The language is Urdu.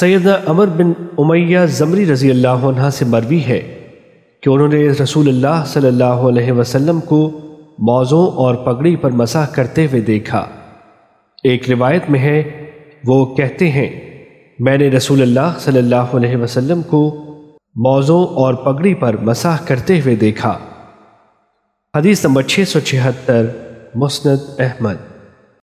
سیدہ عمر بن امیہ زمری رضی اللہ عنہ سے مروی ہے کہ انہوں نے رسول اللہ صلی اللہ علیہ وسلم کو موضوع اور پگڑی پر مساح کرتے ہوئے دیکھا۔ ایک روایت میں ہے، وہ کہتے ہیں، میں نے رسول اللہ صلی اللہ علیہ وسلم کو موضوع اور پگڑی پر مساح کرتے ہوئے دیکھا۔ حدیث نمبر 676 مسند احمد۔